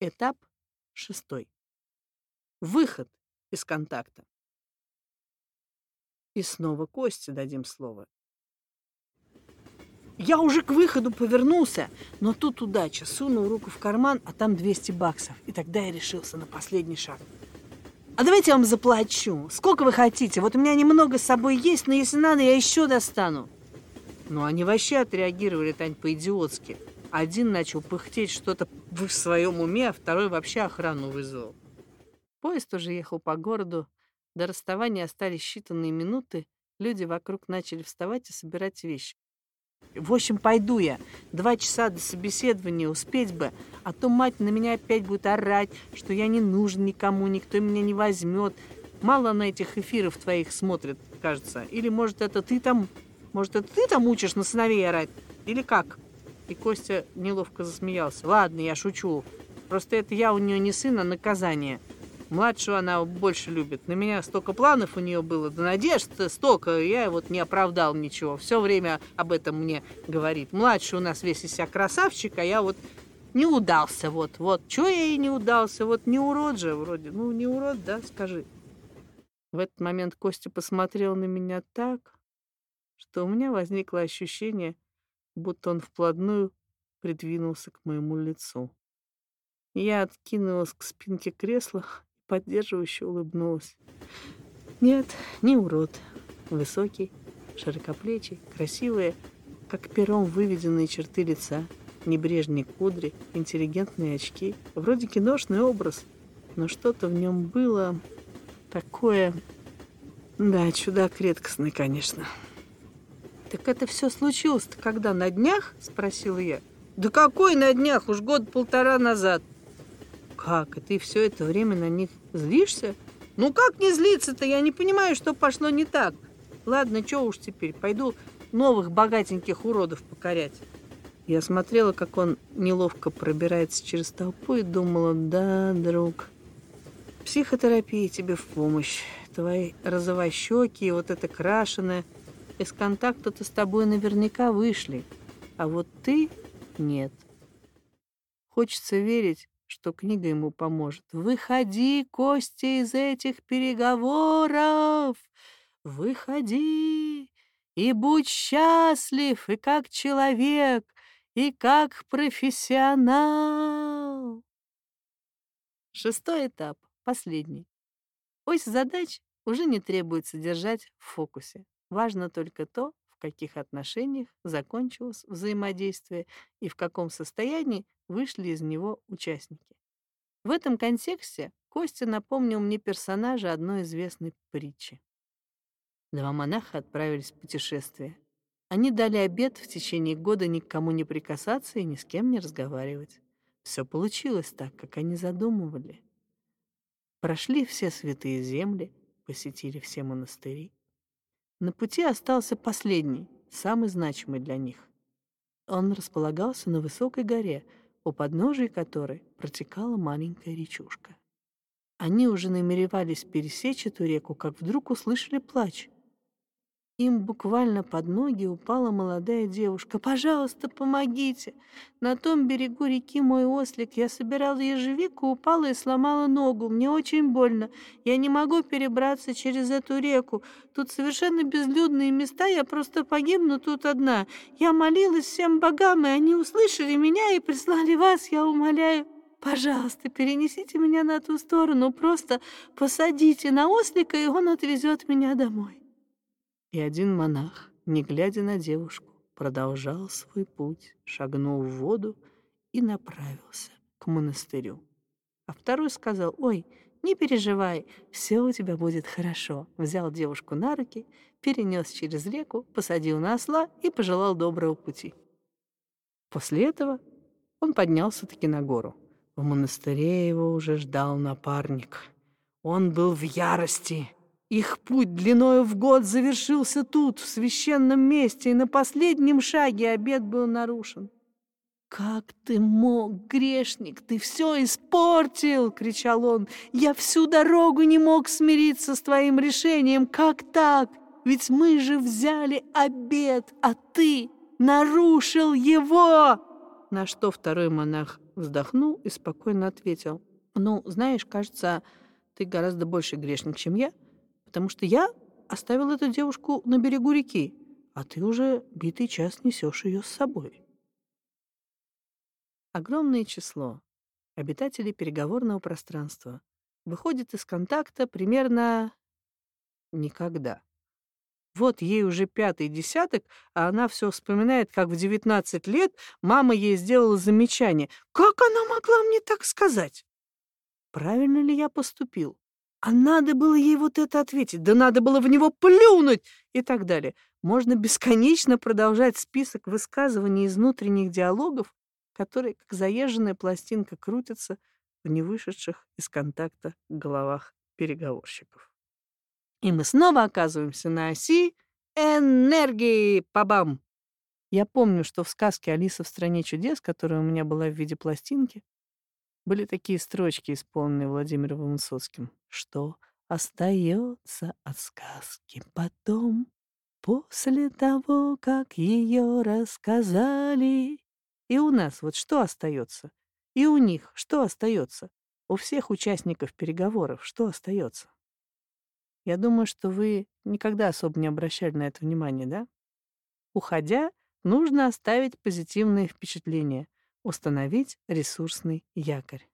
Этап шестой. Выход из контакта. И снова Косте дадим слово. Я уже к выходу повернулся, но тут удача. Сунул руку в карман, а там 200 баксов. И тогда я решился на последний шаг. А давайте я вам заплачу. Сколько вы хотите? Вот у меня немного с собой есть, но если надо, я еще достану. Ну, они вообще отреагировали, Тань, по-идиотски. Один начал пыхтеть что-то в своем уме, а второй вообще охрану вызвал. Поезд уже ехал по городу. До расставания остались считанные минуты. Люди вокруг начали вставать и собирать вещи. В общем, пойду я. Два часа до собеседования успеть бы, а то мать на меня опять будет орать, что я не нужен никому, никто меня не возьмет. Мало на этих эфиров твоих смотрит, кажется. Или, может, это ты там... Может, это ты там учишь на сыновей орать? Или как?» И Костя неловко засмеялся. «Ладно, я шучу. Просто это я у нее не сын, а наказание. Младшую она больше любит. На меня столько планов у нее было, да надежд столько, я вот не оправдал ничего. Все время об этом мне говорит. Младший у нас весь из себя красавчик, а я вот не удался, вот, вот. Чего я ей не удался? Вот не урод же вроде. Ну, не урод, да, скажи. В этот момент Костя посмотрел на меня так, что у меня возникло ощущение, будто он вплотную придвинулся к моему лицу. Я откинулась к спинке кресла поддерживающе улыбнулась. Нет, не урод. Высокий, широкоплечий, красивые, как пером выведенные черты лица, небрежные кудри, интеллигентные очки. Вроде киношный образ, но что-то в нем было такое... Да, чудак редкостный, конечно. «Так это все случилось-то когда? На днях?» — спросила я. «Да какой на днях? Уж год-полтора назад». «Как? И ты все это время на них злишься?» «Ну как не злиться-то? Я не понимаю, что пошло не так. Ладно, что уж теперь, пойду новых богатеньких уродов покорять». Я смотрела, как он неловко пробирается через толпу и думала, да, друг, психотерапия тебе в помощь. Твои розовощеки и вот это крашеное. Из контакта-то с тобой наверняка вышли, а вот ты нет. Хочется верить, что книга ему поможет. «Выходи, Костя, из этих переговоров! Выходи и будь счастлив, и как человек, и как профессионал!» Шестой этап, последний. Ось задач уже не требуется держать в фокусе. Важно только то, в каких отношениях закончилось взаимодействие и в каком состоянии вышли из него участники. В этом контексте Костя напомнил мне персонажа одной известной притчи. Два монаха отправились в путешествие. Они дали обет в течение года ни к кому не прикасаться и ни с кем не разговаривать. Все получилось так, как они задумывали. Прошли все святые земли, посетили все монастыри. На пути остался последний, самый значимый для них. Он располагался на высокой горе, у подножия которой протекала маленькая речушка. Они уже намеревались пересечь эту реку, как вдруг услышали плач. Им буквально под ноги упала молодая девушка. «Пожалуйста, помогите! На том берегу реки мой ослик. Я собирала ежевику, упала и сломала ногу. Мне очень больно. Я не могу перебраться через эту реку. Тут совершенно безлюдные места, я просто погибну тут одна. Я молилась всем богам, и они услышали меня и прислали вас, я умоляю». Пожалуйста, перенесите меня на ту сторону, просто посадите на ослика, и он отвезет меня домой. И один монах, не глядя на девушку, продолжал свой путь, шагнул в воду и направился к монастырю. А второй сказал, «Ой, не переживай, все у тебя будет хорошо». Взял девушку на руки, перенес через реку, посадил на осла и пожелал доброго пути. После этого он поднялся-таки на гору. В монастыре его уже ждал напарник. Он был в ярости их путь длиною в год завершился тут, в священном месте, и на последнем шаге обед был нарушен. «Как ты мог, грешник? Ты все испортил!» — кричал он. «Я всю дорогу не мог смириться с твоим решением. Как так? Ведь мы же взяли обед, а ты нарушил его!» На что второй монах вздохнул и спокойно ответил. «Ну, знаешь, кажется, ты гораздо больше грешник, чем я, потому что я оставил эту девушку на берегу реки, а ты уже битый час несешь ее с собой». Огромное число обитателей переговорного пространства выходит из контакта примерно никогда. Вот ей уже пятый десяток, а она все вспоминает, как в 19 лет мама ей сделала замечание. Как она могла мне так сказать? Правильно ли я поступил? А надо было ей вот это ответить, да надо было в него плюнуть и так далее. Можно бесконечно продолжать список высказываний из внутренних диалогов, которые, как заезженная пластинка, крутятся в невышедших из контакта головах переговорщиков. И мы снова оказываемся на оси энергии. Пабам! Я помню, что в сказке «Алиса в стране чудес», которая у меня была в виде пластинки, были такие строчки, исполненные Владимиром Высоцким. Что остается от сказки потом, после того, как ее рассказали? И у нас вот что остается? И у них что остается? У всех участников переговоров что остается? Я думаю, что вы никогда особо не обращали на это внимание, да? Уходя, нужно оставить позитивные впечатления, установить ресурсный якорь.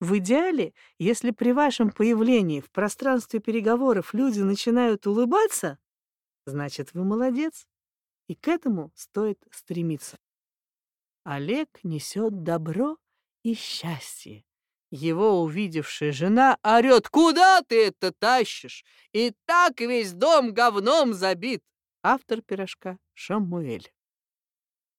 В идеале, если при вашем появлении в пространстве переговоров люди начинают улыбаться, значит, вы молодец, и к этому стоит стремиться. Олег несет добро и счастье, его увидевшая жена орет «Куда ты это тащишь? И так весь дом говном забит!» Автор пирожка Шамуэль.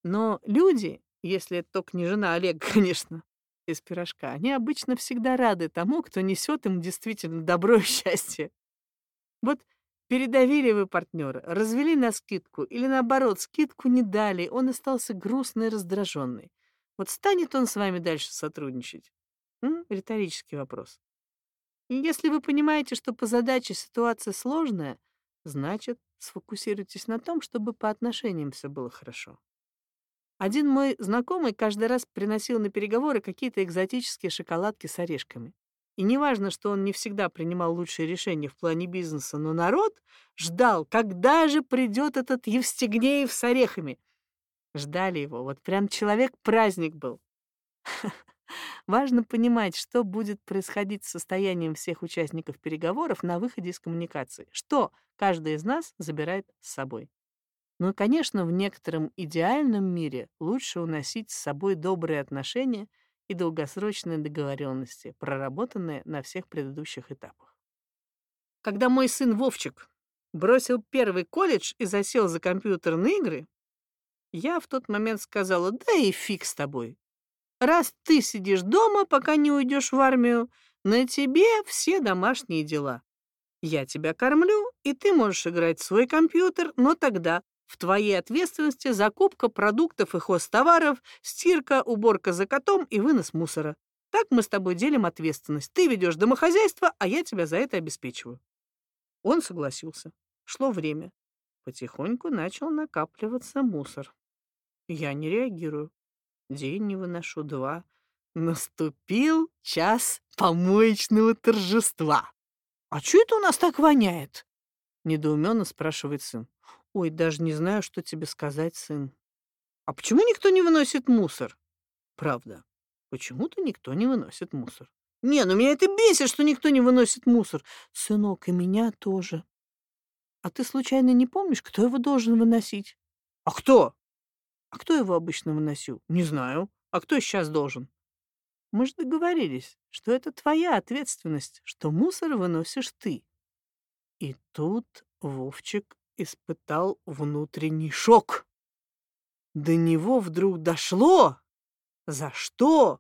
Но люди, если это только не жена Олега, конечно, из пирожка, они обычно всегда рады тому, кто несет им действительно добро и счастье. Вот передавили вы партнера, развели на скидку или наоборот, скидку не дали, он остался грустный и раздраженный. Вот станет он с вами дальше сотрудничать? М? Риторический вопрос. И если вы понимаете, что по задаче ситуация сложная, значит, сфокусируйтесь на том, чтобы по отношениям все было хорошо. Один мой знакомый каждый раз приносил на переговоры какие-то экзотические шоколадки с орешками. И неважно, что он не всегда принимал лучшие решения в плане бизнеса, но народ ждал, когда же придет этот Евстигнеев с орехами. Ждали его, вот прям человек-праздник был. Важно понимать, что будет происходить с состоянием всех участников переговоров на выходе из коммуникации, что каждый из нас забирает с собой. Ну и, конечно, в некотором идеальном мире лучше уносить с собой добрые отношения и долгосрочные договоренности, проработанные на всех предыдущих этапах. Когда мой сын Вовчик бросил первый колледж и засел за компьютерные игры, я в тот момент сказала, да и фиг с тобой. Раз ты сидишь дома, пока не уйдешь в армию, на тебе все домашние дела. Я тебя кормлю, и ты можешь играть в свой компьютер, но тогда в твоей ответственности закупка продуктов и хозтоваров, стирка, уборка за котом и вынос мусора. Так мы с тобой делим ответственность. Ты ведешь домохозяйство, а я тебя за это обеспечиваю. Он согласился. Шло время. Потихоньку начал накапливаться мусор. Я не реагирую. День не выношу, два. Наступил час помоечного торжества. «А что это у нас так воняет?» Недоуменно спрашивает сын. «Ой, даже не знаю, что тебе сказать, сын». «А почему никто не выносит мусор?» «Правда, почему-то никто не выносит мусор». «Не, ну меня это бесит, что никто не выносит мусор. Сынок, и меня тоже». «А ты случайно не помнишь, кто его должен выносить?» «А кто?» А кто его обычно выносил? Не знаю. А кто сейчас должен? Мы же договорились, что это твоя ответственность, что мусор выносишь ты. И тут Вовчик испытал внутренний шок. До него вдруг дошло, за что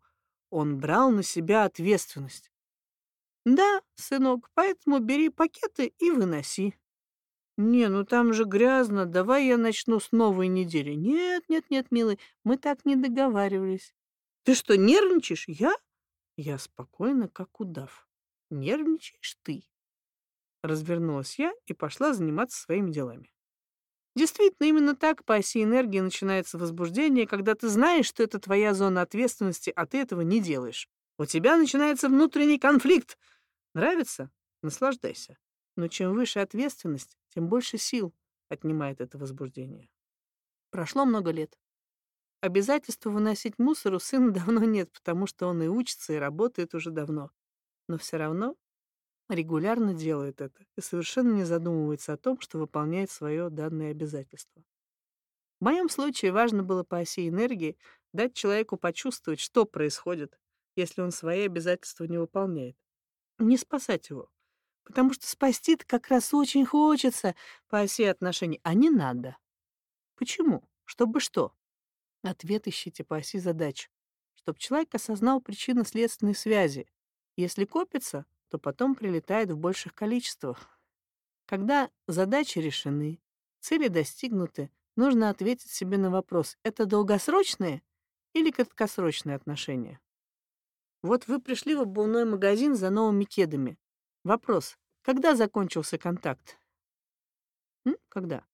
он брал на себя ответственность. Да, сынок, поэтому бери пакеты и выноси. «Не, ну там же грязно, давай я начну с новой недели». «Нет, нет, нет, милый, мы так не договаривались». «Ты что, нервничаешь? Я?» «Я спокойно, как удав. Нервничаешь ты». Развернулась я и пошла заниматься своими делами. Действительно, именно так по оси энергии начинается возбуждение, когда ты знаешь, что это твоя зона ответственности, а ты этого не делаешь. У тебя начинается внутренний конфликт. Нравится? Наслаждайся. Но чем выше ответственность, тем больше сил отнимает это возбуждение. Прошло много лет. Обязательства выносить мусор у сына давно нет, потому что он и учится, и работает уже давно. Но все равно регулярно делает это и совершенно не задумывается о том, что выполняет свое данное обязательство. В моем случае важно было по оси энергии дать человеку почувствовать, что происходит, если он свои обязательства не выполняет. Не спасать его, потому что спасти-то как раз очень хочется по оси отношений, а не надо. Почему? Чтобы что? Ответ ищите по оси задач, чтобы человек осознал причинно-следственные связи. Если копится, то потом прилетает в больших количествах. Когда задачи решены, цели достигнуты, нужно ответить себе на вопрос, это долгосрочные или краткосрочные отношения? Вот вы пришли в обувной магазин за новыми кедами. Вопрос, когда закончился контакт? М? Когда?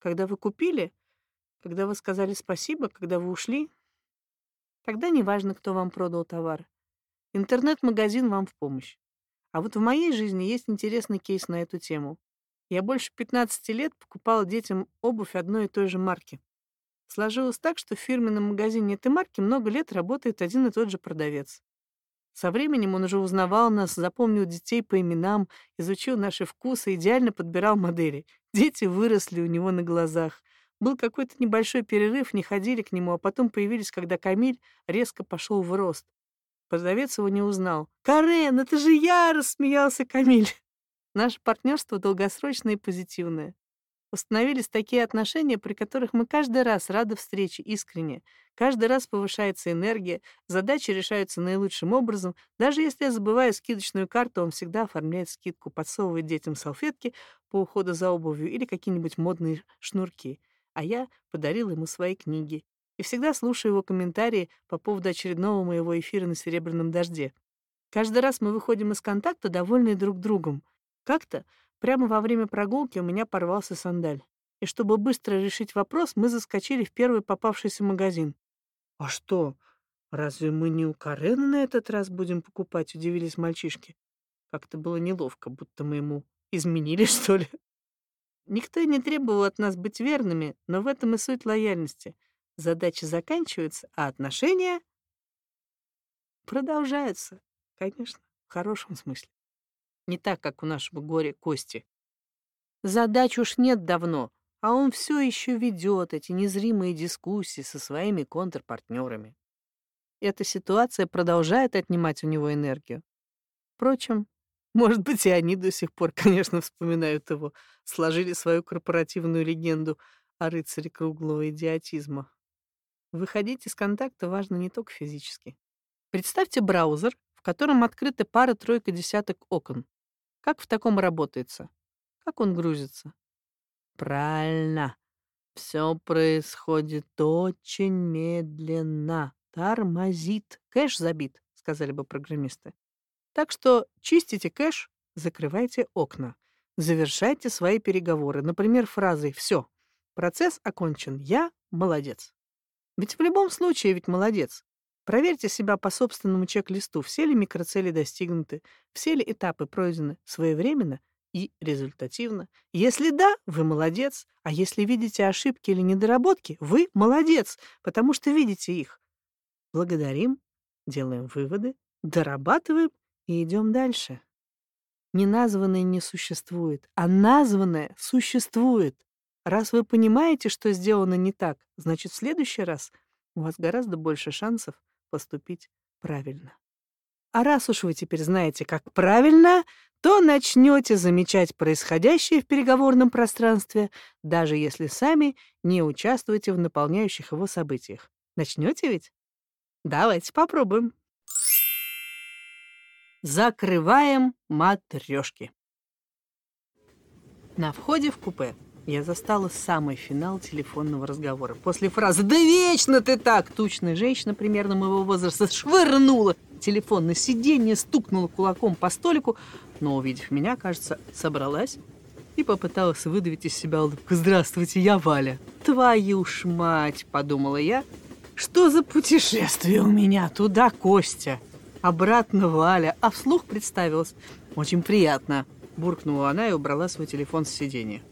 Когда вы купили? Когда вы сказали спасибо? Когда вы ушли? Тогда неважно, кто вам продал товар. Интернет-магазин вам в помощь. А вот в моей жизни есть интересный кейс на эту тему. Я больше 15 лет покупала детям обувь одной и той же марки. Сложилось так, что в фирменном магазине этой марки много лет работает один и тот же продавец. Со временем он уже узнавал нас, запомнил детей по именам, изучил наши вкусы, идеально подбирал модели. Дети выросли у него на глазах. Был какой-то небольшой перерыв, не ходили к нему, а потом появились, когда Камиль резко пошел в рост. Продавец его не узнал. «Карен, это же я!» — рассмеялся Камиль. Наше партнерство долгосрочное и позитивное. Установились такие отношения, при которых мы каждый раз рады встрече искренне. Каждый раз повышается энергия, задачи решаются наилучшим образом. Даже если я забываю скидочную карту, он всегда оформляет скидку, подсовывает детям салфетки по уходу за обувью или какие-нибудь модные шнурки. А я подарила ему свои книги и всегда слушаю его комментарии по поводу очередного моего эфира на «Серебряном дожде». Каждый раз мы выходим из контакта, довольные друг другом. Как-то прямо во время прогулки у меня порвался сандаль. И чтобы быстро решить вопрос, мы заскочили в первый попавшийся магазин. «А что, разве мы не у Карена на этот раз будем покупать?» — удивились мальчишки. Как-то было неловко, будто мы ему изменили, что ли. Никто и не требовал от нас быть верными, но в этом и суть лояльности — Задачи заканчиваются, а отношения продолжаются, конечно, в хорошем смысле. Не так, как у нашего горя Кости. Задач уж нет давно, а он все еще ведет эти незримые дискуссии со своими контрпартнерами. Эта ситуация продолжает отнимать у него энергию. Впрочем, может быть, и они до сих пор, конечно, вспоминают его, сложили свою корпоративную легенду о рыцаре круглого идиотизма. Выходить из контакта важно не только физически. Представьте браузер, в котором открыты пара-тройка десяток окон. Как в таком работается? Как он грузится? Правильно. Все происходит очень медленно. Тормозит. Кэш забит, сказали бы программисты. Так что чистите кэш, закрывайте окна. Завершайте свои переговоры, например, фразой «Все, процесс окончен, я молодец». Ведь в любом случае ведь молодец. Проверьте себя по собственному чек-листу, все ли микроцели достигнуты, все ли этапы пройдены своевременно и результативно. Если да, вы молодец, а если видите ошибки или недоработки, вы молодец, потому что видите их. Благодарим, делаем выводы, дорабатываем и идем дальше. Неназванное не существует, а названное существует. Раз вы понимаете, что сделано не так, значит, в следующий раз у вас гораздо больше шансов поступить правильно. А раз уж вы теперь знаете, как правильно, то начнете замечать происходящее в переговорном пространстве, даже если сами не участвуете в наполняющих его событиях. Начнете ведь? Давайте попробуем. Закрываем матрешки. На входе в купе я застала самый финал телефонного разговора. После фразы «Да вечно ты так!» тучная женщина примерно моего возраста швырнула телефон на сиденье, стукнула кулаком по столику, но, увидев меня, кажется, собралась и попыталась выдавить из себя улыбку. «Здравствуйте, я Валя». «Твою ж мать!» – подумала я. «Что за путешествие у меня? Туда Костя, обратно Валя». А вслух представилась. «Очень приятно», – буркнула она и убрала свой телефон с сиденья.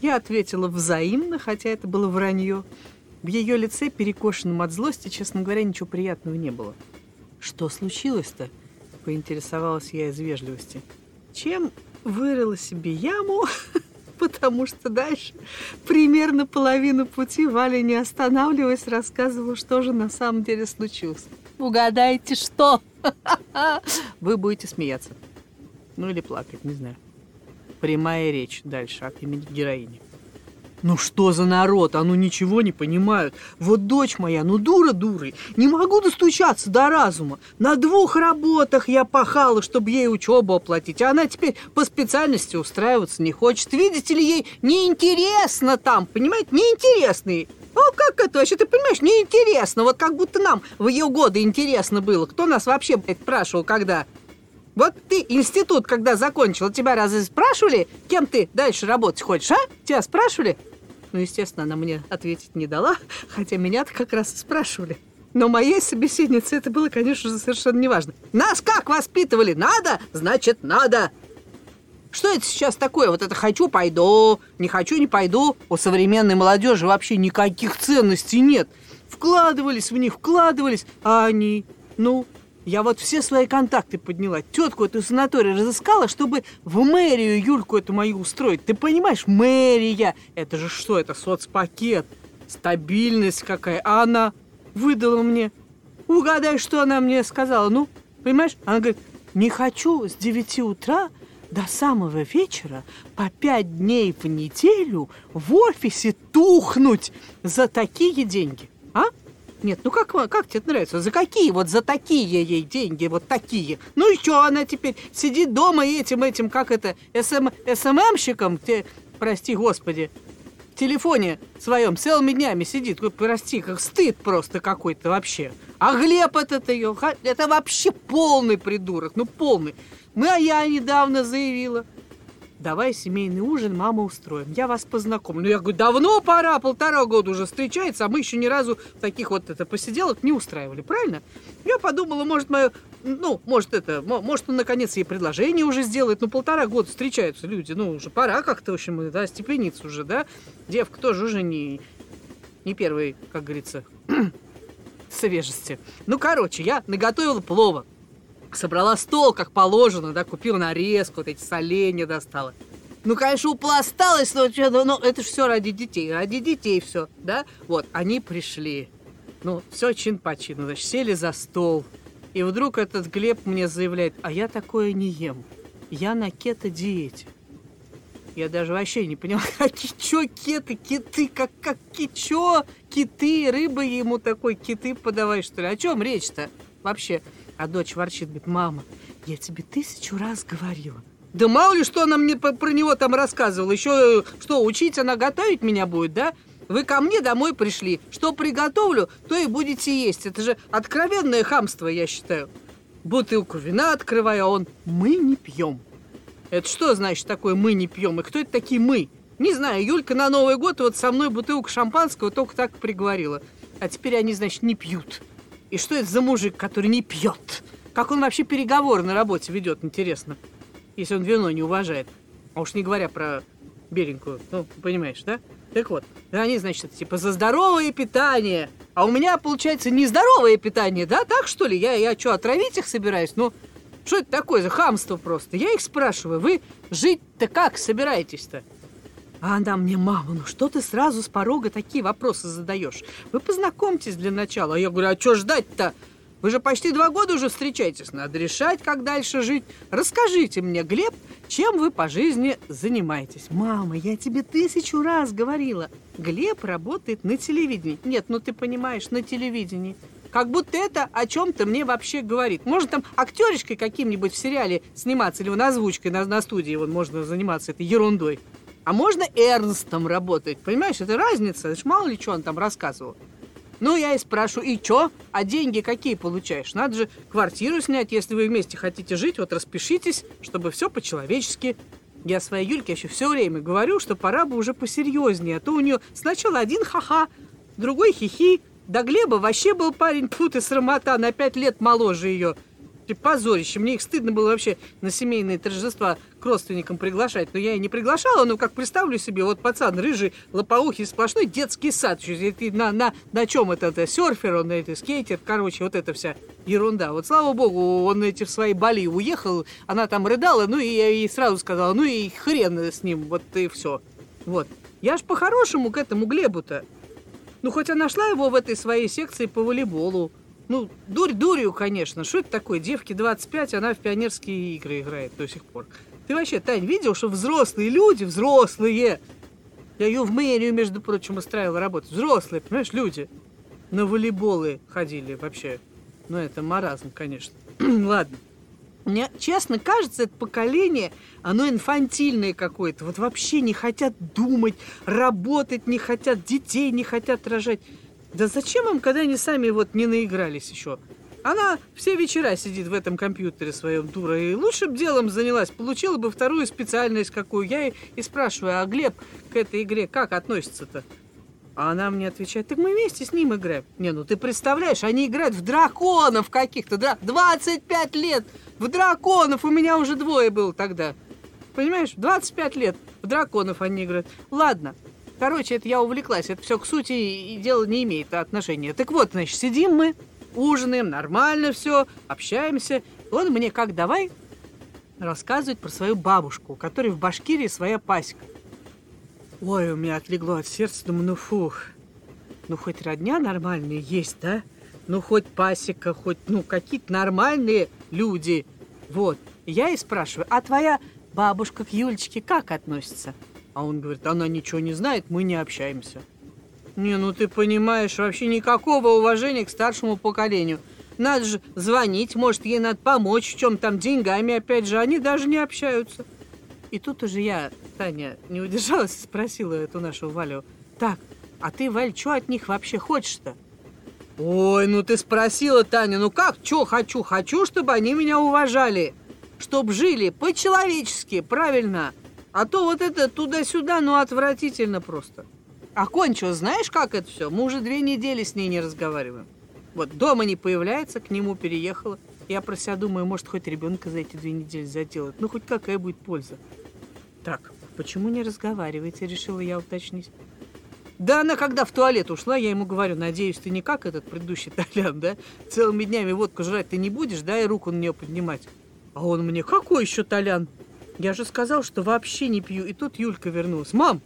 Я ответила взаимно, хотя это было вранье. В ее лице, перекошенном от злости, честно говоря, ничего приятного не было. «Что случилось-то?» – поинтересовалась я из вежливости. Чем вырыла себе яму, потому что дальше примерно половину пути Валя, не останавливаясь, рассказывала, что же на самом деле случилось. Угадайте, что? Вы будете смеяться. Ну или плакать, не знаю. Прямая речь дальше от имени героини. Ну что за народ, а ну ничего не понимают. Вот дочь моя, ну дура дурой, не могу достучаться до разума. На двух работах я пахала, чтобы ей учебу оплатить, а она теперь по специальности устраиваться не хочет. Видите ли, ей неинтересно там, понимаете, неинтересно ей. Ну, как это вообще, ты понимаешь, неинтересно. Вот как будто нам в ее годы интересно было. Кто нас вообще, блядь, спрашивал, когда? Вот ты институт, когда закончил, тебя разве спрашивали, кем ты дальше работать хочешь, а? Тебя спрашивали? Ну, естественно, она мне ответить не дала, хотя меня-то как раз спрашивали. Но моей собеседнице это было, конечно же, совершенно неважно. Нас как воспитывали? Надо? Значит, надо. Что это сейчас такое? Вот это «хочу, пойду», «не хочу, не пойду». У современной молодежи вообще никаких ценностей нет. Вкладывались в них, вкладывались, а они, ну, я вот все свои контакты подняла. Тетку эту санаторию разыскала, чтобы в мэрию Юльку эту мою устроить. Ты понимаешь, мэрия. Это же что, это соцпакет. Стабильность какая. А она выдала мне. Угадай, что она мне сказала. Ну, понимаешь? Она говорит, не хочу с 9 утра до самого вечера по пять дней в неделю в офисе тухнуть за такие деньги. А? Нет, ну как, как тебе нравится? За какие? Вот за такие ей деньги, вот такие. Ну и что, она теперь сидит дома этим, этим, как это, СМ, СММщиком, те, прости господи, в телефоне своем целыми днями сидит. Ой, прости, как стыд просто какой-то вообще. А Глеб этот ее, это вообще полный придурок, ну полный. Мы, а я недавно заявила, давай семейный ужин мама устроим, я вас познакомлю. Ну, я говорю, давно пора, полтора года уже встречается, а мы еще ни разу таких вот это посиделок не устраивали, правильно? Я подумала, может, мое, ну, может, это, может, он наконец ей предложение уже сделает, ну, полтора года встречаются люди, ну, уже пора как-то, в общем, да, степениться уже, да? Девка тоже уже не, не первый, как говорится, свежести. Ну, короче, я наготовила плова собрала стол, как положено, да, купила нарезку, вот эти соленья достала. Ну, конечно, упласталась, но, но это же все ради детей, ради детей все, да? Вот, они пришли, ну, все чин по чину, значит, сели за стол. И вдруг этот Глеб мне заявляет, а я такое не ем, я на кето-диете. Я даже вообще не поняла, какие чё кеты, киты, как, как чё, киты, рыбы ему такой, киты подавай, что ли? О чем речь-то вообще? А дочь ворчит, говорит, мама, я тебе тысячу раз говорила. Да мало ли, что она мне про него там рассказывала. Еще что, учить она готовить меня будет, да? Вы ко мне домой пришли. Что приготовлю, то и будете есть. Это же откровенное хамство, я считаю. Бутылку вина открывая, он «Мы не пьем». Это что значит такое «мы не пьем»? И кто это такие «мы»? Не знаю, Юлька на Новый год вот со мной бутылку шампанского только так приговорила. А теперь они, значит, не пьют. И что это за мужик, который не пьет? Как он вообще переговоры на работе ведет, интересно, если он вино не уважает. А уж не говоря про беленькую, ну, понимаешь, да? Так вот, они, значит, типа за здоровое питание. А у меня, получается, нездоровое питание, да? Так, что ли? Я, я что, отравить их собираюсь? Ну, что это такое за хамство просто? Я их спрашиваю, вы жить-то как собираетесь-то? А она мне, мама, ну что ты сразу с порога такие вопросы задаешь? Вы познакомьтесь для начала. А я говорю, а что ждать-то? Вы же почти два года уже встречаетесь. Надо решать, как дальше жить. Расскажите мне, Глеб, чем вы по жизни занимаетесь? Мама, я тебе тысячу раз говорила. Глеб работает на телевидении. Нет, ну ты понимаешь, на телевидении. Как будто это о чем-то мне вообще говорит. Может, там актеришкой каким-нибудь в сериале сниматься или на озвучкой на, на студии вот можно заниматься этой ерундой. А можно Эрнстом работать, понимаешь? Это разница. Это ж мало ли что он там рассказывал. Ну, я и спрашиваю, и чё? А деньги какие получаешь? Надо же квартиру снять, если вы вместе хотите жить. Вот распишитесь, чтобы все по-человечески. Я своей Юльке еще все время говорю, что пора бы уже посерьезнее, а то у нее сначала один ха-ха, другой хихи, да Глеба вообще был парень, тут и срамота, на пять лет моложе ее – позорище. Мне их стыдно было вообще на семейные торжества к родственникам приглашать. Но я и не приглашала, но как представлю себе, вот пацан рыжий, лопоухий, сплошной детский сад. На, на, на чем это, это серфер, он это, скейтер, короче, вот это вся ерунда. Вот слава богу, он эти в своей Бали уехал, она там рыдала, ну и я ей сразу сказала, ну и хрен с ним, вот и все. Вот. Я ж по-хорошему к этому Глебу-то. Ну, хоть она нашла его в этой своей секции по волейболу. Ну, дурь дурью, конечно. Что это такое? Девке 25, она в пионерские игры играет до сих пор. Ты вообще, Тань, видел, что взрослые люди, взрослые, я ее в мэрию, между прочим, устраивала работать. Взрослые, понимаешь, люди. На волейболы ходили вообще. Ну, это маразм, конечно. Ладно. Мне, честно кажется, это поколение, оно инфантильное какое-то. Вот вообще не хотят думать, работать не хотят, детей не хотят рожать. Да зачем им, когда они сами вот не наигрались еще? Она все вечера сидит в этом компьютере своем, дура, и лучше бы делом занялась, получила бы вторую специальность какую. Я и, и спрашиваю, а Глеб к этой игре как относится-то? А она мне отвечает, так мы вместе с ним играем. Не, ну ты представляешь, они играют в драконов каких-то, да? 25 лет в драконов, у меня уже двое было тогда. Понимаешь, 25 лет в драконов они играют. Ладно, Короче, это я увлеклась. Это все к сути и дело не имеет отношения. Так вот, значит, сидим мы, ужинаем, нормально все, общаемся. Он мне как давай рассказывать про свою бабушку, у которой в Башкирии своя пасека. Ой, у меня отлегло от сердца, думаю, ну фух. Ну, хоть родня нормальные есть, да? Ну, хоть пасека, хоть, ну, какие-то нормальные люди. Вот. Я и спрашиваю, а твоя бабушка к Юлечке как относится? А он говорит, она ничего не знает, мы не общаемся. Не, ну ты понимаешь, вообще никакого уважения к старшему поколению. Надо же звонить, может, ей надо помочь в чем там деньгами, опять же, они даже не общаются. И тут уже я, Таня, не удержалась спросила эту нашу Валю, так, а ты, Валь, что от них вообще хочешь-то? Ой, ну ты спросила, Таня, ну как, что хочу? Хочу, чтобы они меня уважали, чтобы жили по-человечески, правильно. А то вот это туда-сюда, ну, отвратительно просто. А кончил, знаешь, как это все? Мы уже две недели с ней не разговариваем. Вот дома не появляется, к нему переехала. Я про себя думаю, может, хоть ребенка за эти две недели заделать. Ну, хоть какая будет польза. Так, почему не разговариваете, решила я уточнить. Да она когда в туалет ушла, я ему говорю, надеюсь, ты не как этот предыдущий Толян, да? Целыми днями водку жрать ты не будешь, да, и руку на нее поднимать. А он мне, какой еще Толян? Я же сказал, что вообще не пью. И тут Юлька вернулась. Мам,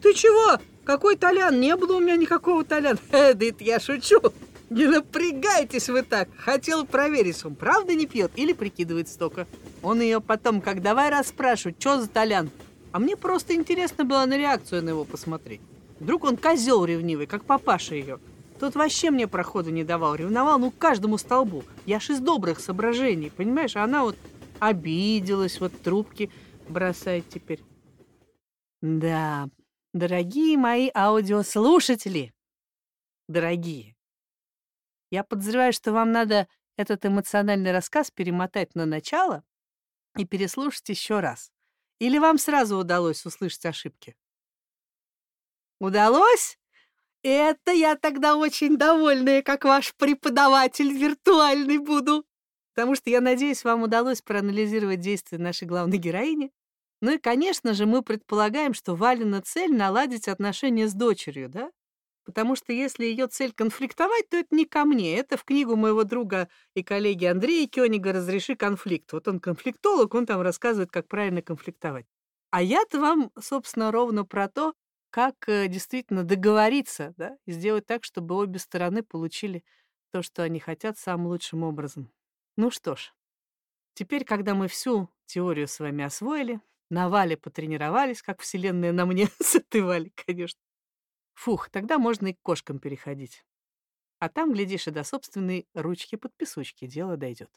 ты чего? Какой Толян? Не было у меня никакого Толяна. Э, да это я шучу. Не напрягайтесь вы так. Хотел проверить, он правда не пьет или прикидывается только. Он ее потом, как давай расспрашивать, что за Толян. А мне просто интересно было на реакцию на его посмотреть. Вдруг он козел ревнивый, как папаша ее. Тот вообще мне прохода не давал, ревновал, ну, каждому столбу. Я ж из добрых соображений, понимаешь? А она вот обиделась, вот трубки бросает теперь. Да, дорогие мои аудиослушатели, дорогие, я подозреваю, что вам надо этот эмоциональный рассказ перемотать на начало и переслушать еще раз. Или вам сразу удалось услышать ошибки? Удалось? Это я тогда очень довольная, как ваш преподаватель виртуальный буду. Потому что, я надеюсь, вам удалось проанализировать действия нашей главной героини. Ну и, конечно же, мы предполагаем, что Валина цель — наладить отношения с дочерью, да? Потому что если ее цель конфликтовать, то это не ко мне. Это в книгу моего друга и коллеги Андрея Кёнига «Разреши конфликт». Вот он конфликтолог, он там рассказывает, как правильно конфликтовать. А я-то вам, собственно, ровно про то, как э, действительно договориться, да, и сделать так, чтобы обе стороны получили то, что они хотят, самым лучшим образом. Ну что ж, теперь, когда мы всю теорию с вами освоили, на Вале потренировались, как вселенная на мне с этой Валей, конечно. Фух, тогда можно и к кошкам переходить. А там, глядишь, и до собственной ручки-подписучки дело дойдет.